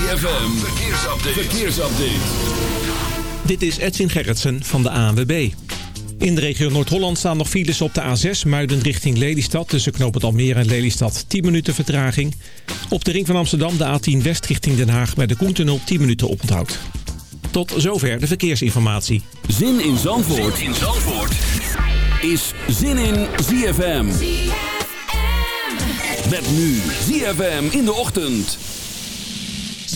ZFM, verkeersupdate. verkeersupdate. Dit is Edwin Gerritsen van de ANWB. In de regio Noord-Holland staan nog files op de A6 Muiden richting Lelystad. Tussen knooppunt Almere en Lelystad 10 minuten vertraging. Op de ring van Amsterdam de A10 West richting Den Haag bij de Koentunnel 10 minuten oponthoud. Tot zover de verkeersinformatie. Zin in Zandvoort, zin in Zandvoort. is Zin in ZFM. Met nu ZFM in de ochtend.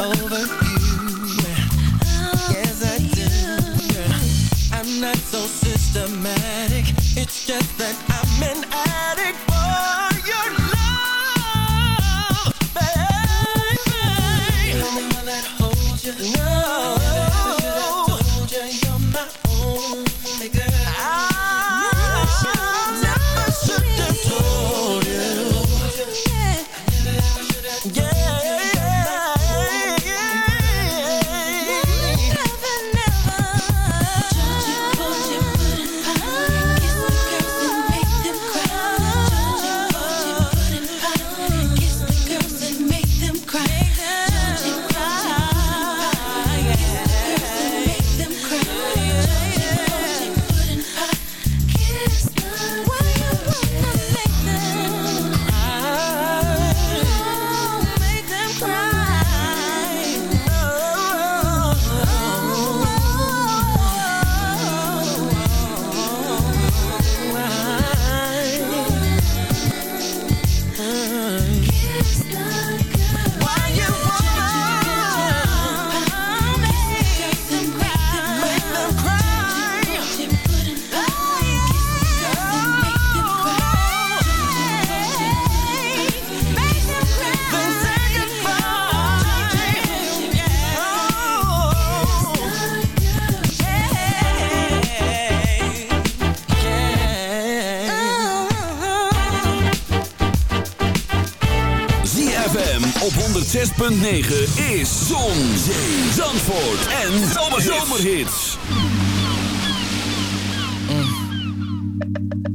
over you. Yes, I do. I'm not so systematic. It's just that I'm an addict.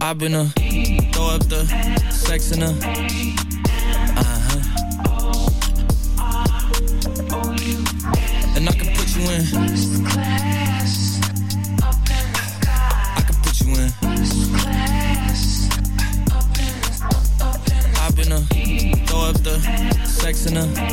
I've been a throw up the sex in a uh-huh. And I can put you in. I can put you in. I've been a throw up the sex in a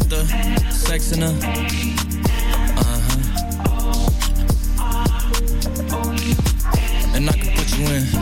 Up the sex in uh-huh. a. chemise.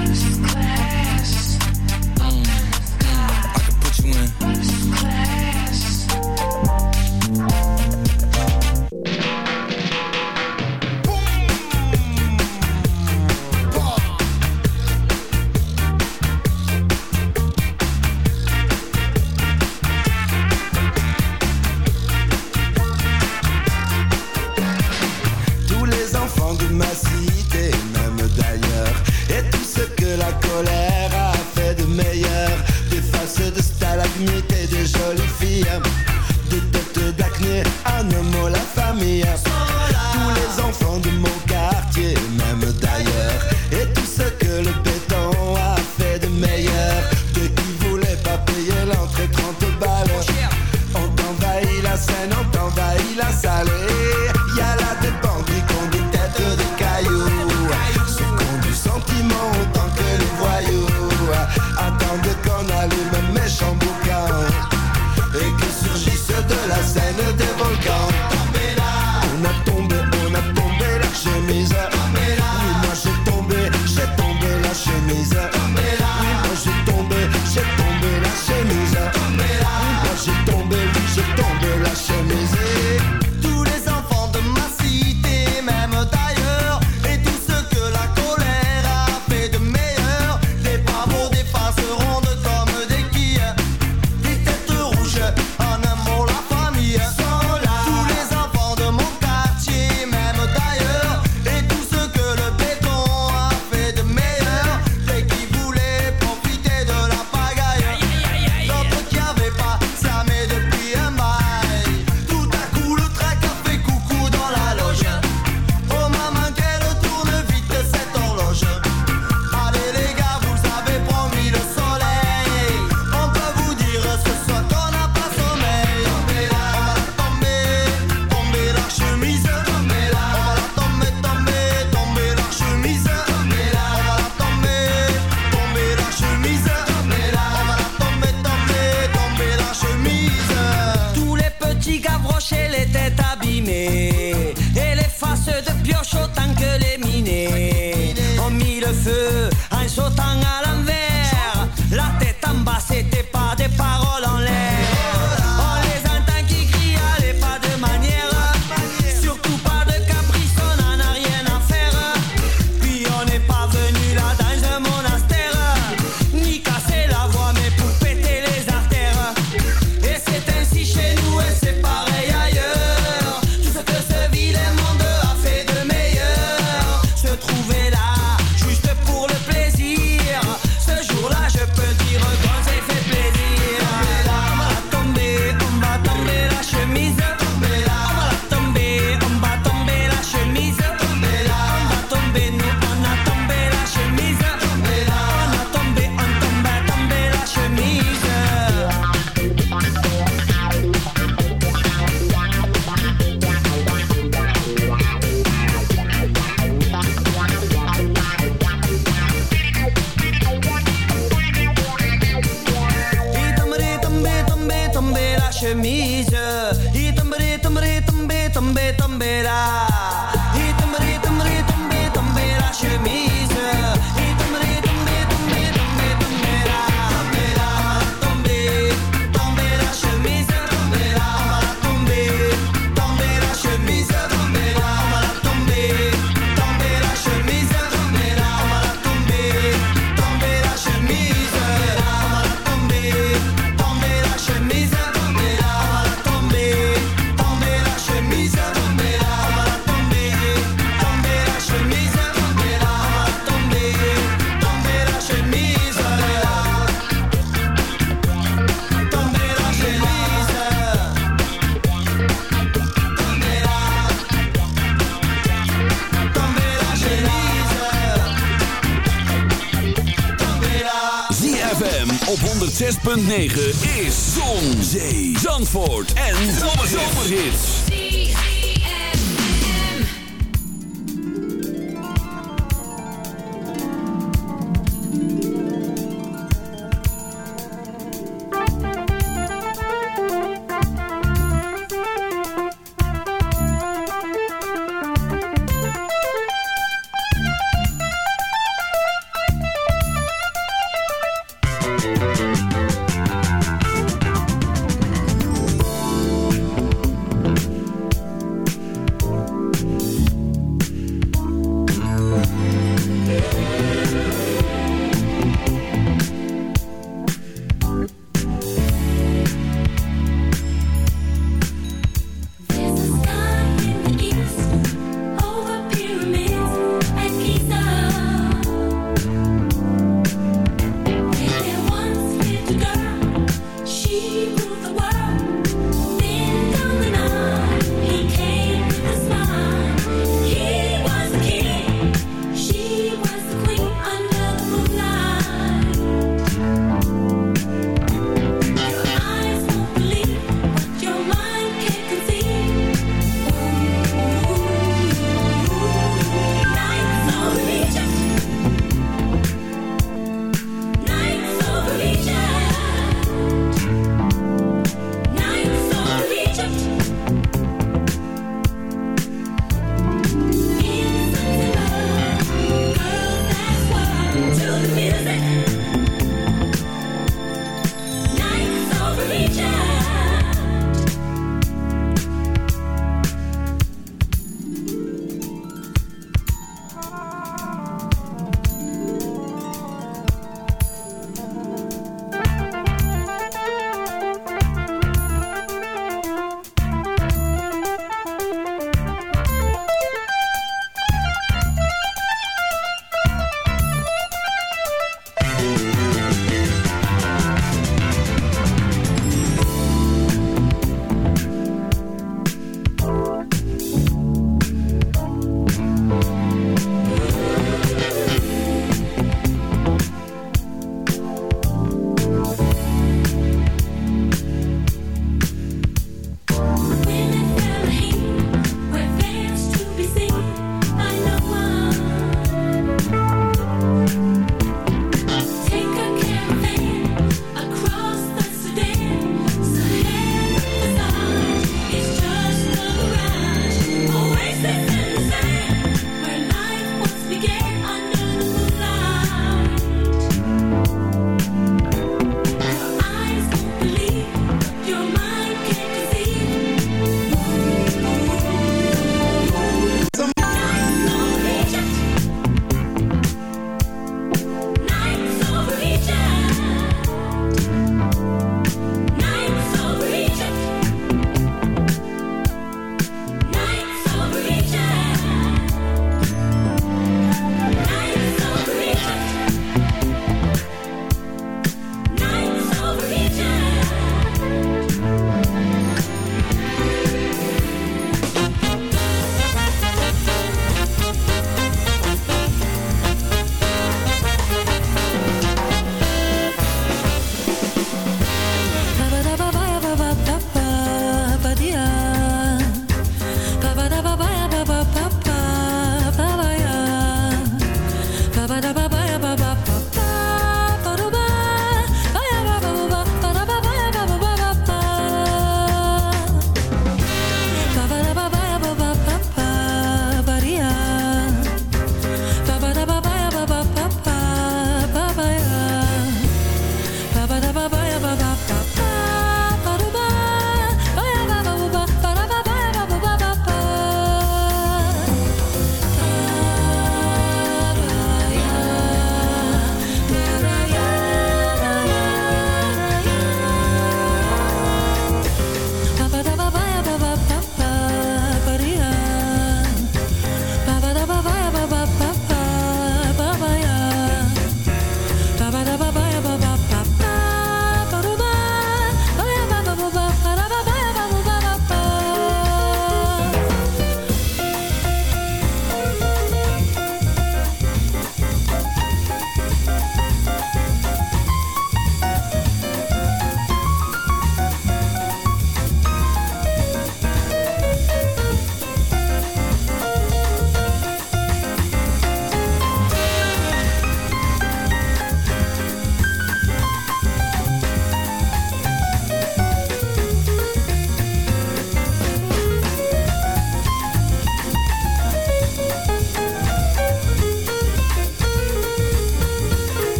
Oui,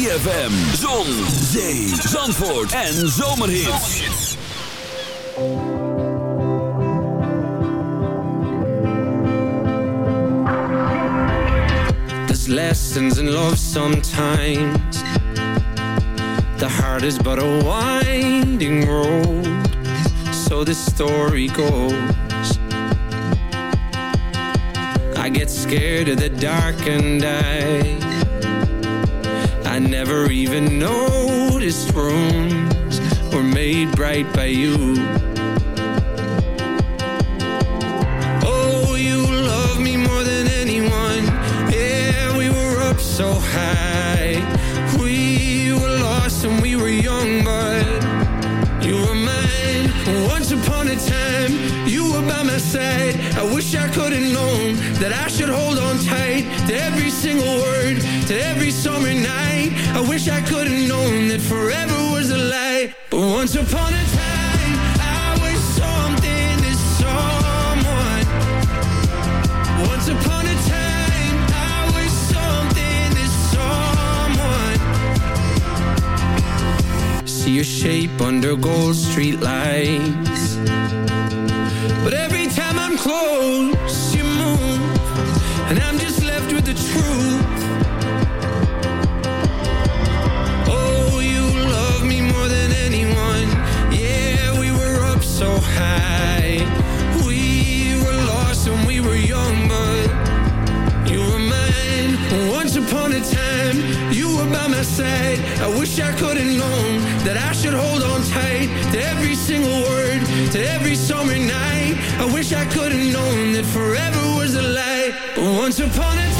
ZFM, zon, zee, zandvoort en zomerhits. There's lessons in love sometimes. The heart is but a winding road. So the story goes. I get scared of the dark and I never even noticed rooms were made bright by you. Oh, you love me more than anyone. Yeah, we were up so high. We were lost and we were young but you were mine. Once upon a time You were by my side. I wish I could have known That I should hold on tight To every single word To every wish I could have known That forever was a lie. But once upon a time I was something to someone. Once upon a time I was something to someone. See your shape under gold street lights. But every time I'm close you move. And I'm just left with the truth we were young But you were mine. Once upon a time You were by my side. I wish I could have known That I should hold on tight To every single word To every summer night. I wish I could have known That forever was a lie. Once upon a time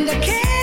And I can't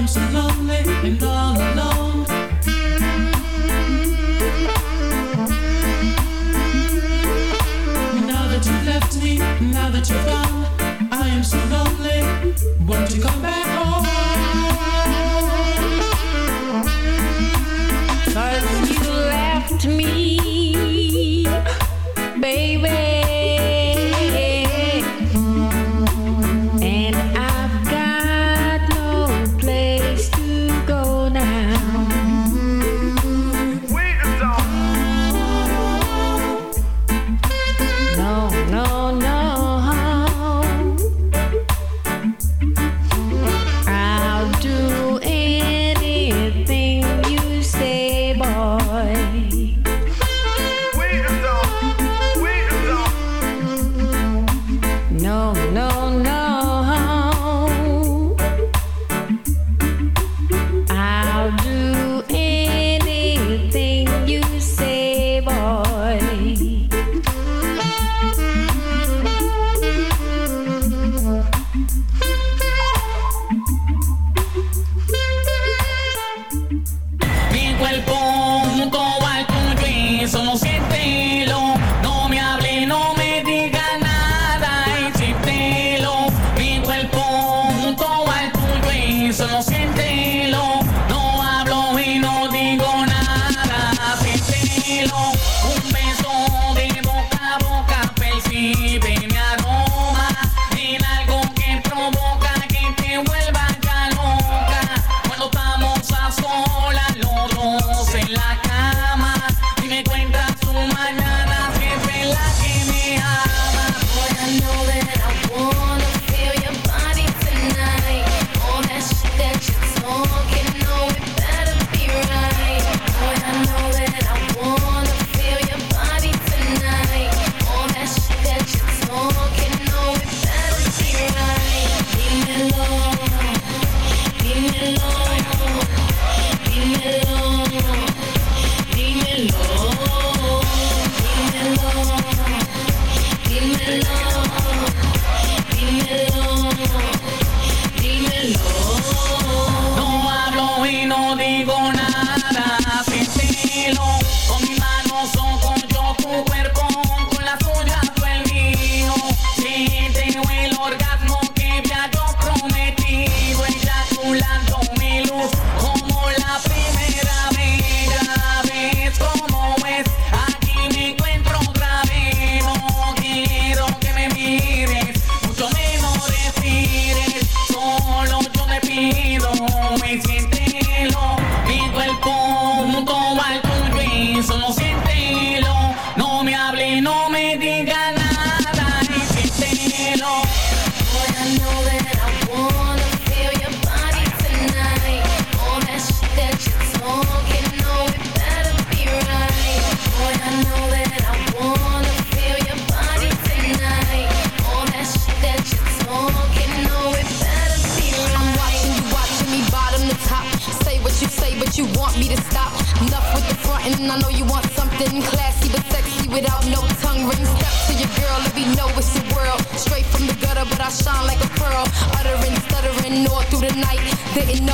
am so lonely and all alone. Now that you've left me, now that you're gone.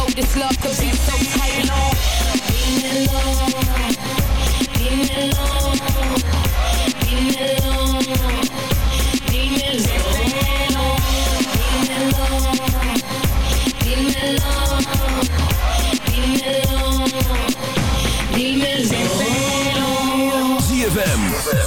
Know this love could be so tight. Leave me alone. Leave me alone.